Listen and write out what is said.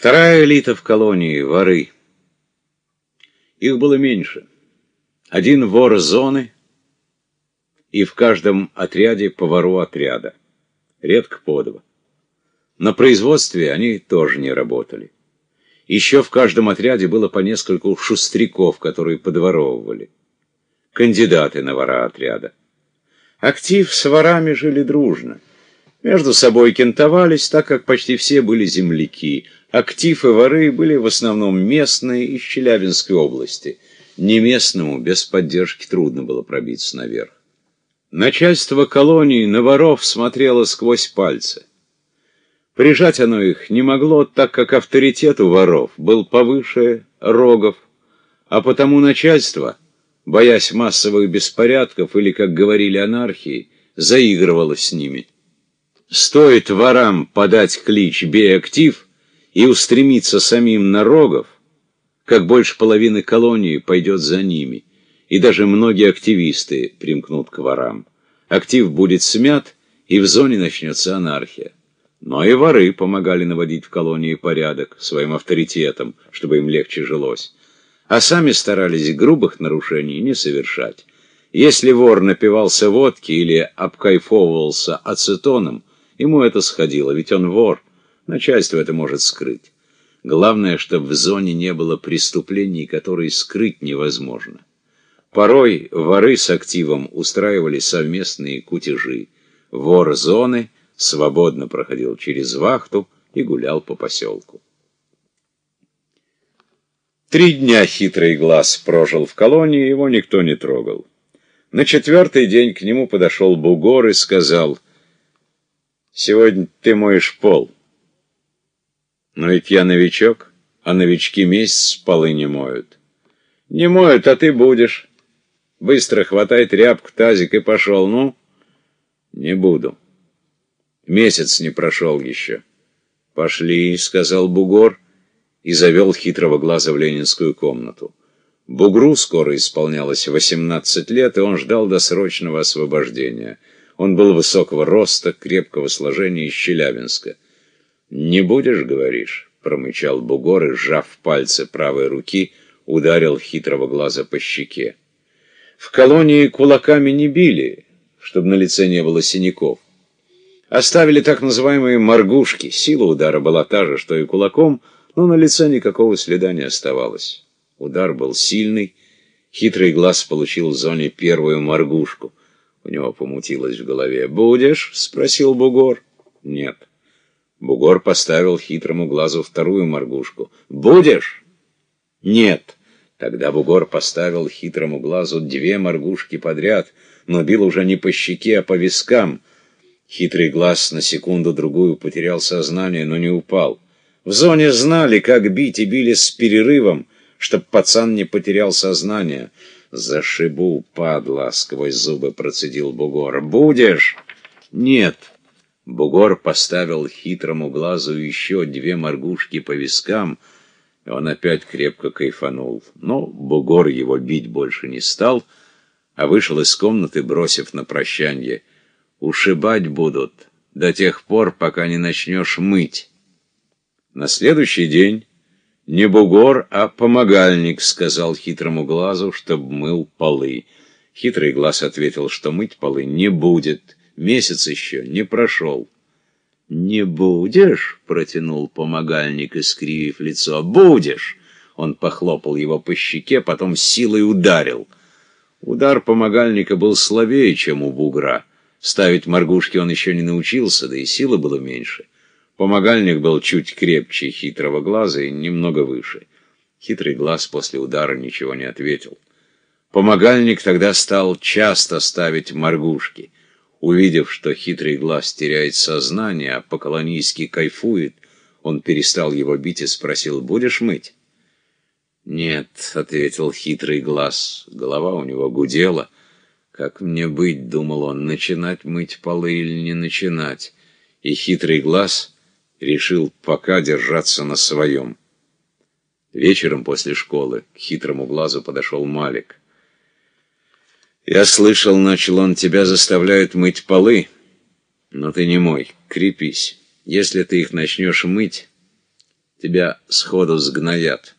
Вторая элита в колонии — воры. Их было меньше. Один вор зоны, и в каждом отряде по вору отряда. Редко по два. На производстве они тоже не работали. Еще в каждом отряде было по нескольку шустряков, которые подворовывали. Кандидаты на вора отряда. Актив с ворами жили дружно. Между собой кентовались, так как почти все были земляки. Актив и воры были в основном местные из Челябинской области. Не местному без поддержки трудно было пробиться наверх. Начальство колонии на воров смотрело сквозь пальцы. Прижать оно их не могло, так как авторитет у воров был повыше рогов, а потому начальство — боясь массовых беспорядков или, как говорили, анархии, заигрывала с ними. Стоит ворам подать клич «Бей актив» и устремиться самим на рогов, как больше половины колонии пойдет за ними, и даже многие активисты примкнут к ворам. Актив будет смят, и в зоне начнется анархия. Но и воры помогали наводить в колонии порядок своим авторитетом, чтобы им легче жилось а сами старались грубых нарушений не совершать. Если вор напивался водки или обкайфовывался ацетоном, ему это сходило, ведь он вор, начальство это может скрыть. Главное, чтобы в зоне не было преступлений, которые скрыть невозможно. Порой воры с активом устраивали совместные кутежи. Вор зоны свободно проходил через вахту и гулял по поселку. Три дня хитрый глаз прожил в колонии, его никто не трогал. На четвертый день к нему подошел бугор и сказал, «Сегодня ты моешь пол». «Но ведь я новичок, а новички месяц полы не моют». «Не моют, а ты будешь. Быстро хватай тряпку, тазик и пошел, ну?» «Не буду. Месяц не прошел еще». «Пошли», — сказал бугор, — и завел хитрого глаза в ленинскую комнату. Бугру скоро исполнялось 18 лет, и он ждал досрочного освобождения. Он был высокого роста, крепкого сложения из Челябинска. «Не будешь, говоришь?» — промычал бугор и, сжав пальцы правой руки, ударил хитрого глаза по щеке. В колонии кулаками не били, чтобы на лице не было синяков. Оставили так называемые моргушки. Сила удара была та же, что и кулаком — но на лице никакого следа не оставалось. Удар был сильный, хитрый глаз получил в зоне первую моргушку. У него помутилось в голове. «Будешь?» — спросил Бугор. «Нет». Бугор поставил хитрому глазу вторую моргушку. «Будешь?» «Нет». Тогда Бугор поставил хитрому глазу две моргушки подряд, но бил уже не по щеке, а по вискам. Хитрый глаз на секунду-другую потерял сознание, но не упал. В зоне знали, как бить, и били с перерывом, чтоб пацан не потерял сознание. «Зашибу, падла!» — сквозь зубы процедил Бугор. «Будешь?» «Нет». Бугор поставил хитрому глазу еще две моргушки по вискам, и он опять крепко кайфанул. Но Бугор его бить больше не стал, а вышел из комнаты, бросив на прощанье. «Ушибать будут до тех пор, пока не начнешь мыть». На следующий день не бугор, а помогальник сказал хитрому глазу, чтоб мыл полы. Хитрый глаз ответил, что мыть полы не будет, месяц еще не прошел. «Не будешь?» — протянул помогальник, искривив лицо. «Будешь!» Он похлопал его по щеке, потом силой ударил. Удар помогальника был слабее, чем у бугра. Ставить моргушки он еще не научился, да и силы было меньше. Помогальник был чуть крепче хитрого глаза и немного выше. Хитрый глаз после удара ничего не ответил. Помогальник тогда стал часто ставить моргушки. Увидев, что хитрый глаз теряет сознание, а по-колонийски кайфует, он перестал его бить и спросил, «Будешь мыть?» «Нет», — ответил хитрый глаз, голова у него гудела. «Как мне быть?» — думал он, — «начинать мыть полы или не начинать?» И хитрый глаз решил пока держаться на своем. Вечером после школы к хитрому глазу подошел Малик. «Я слышал, — начал он, — тебя заставляют мыть полы, но ты не мой, крепись. Если ты их начнешь мыть, тебя сходу сгноят.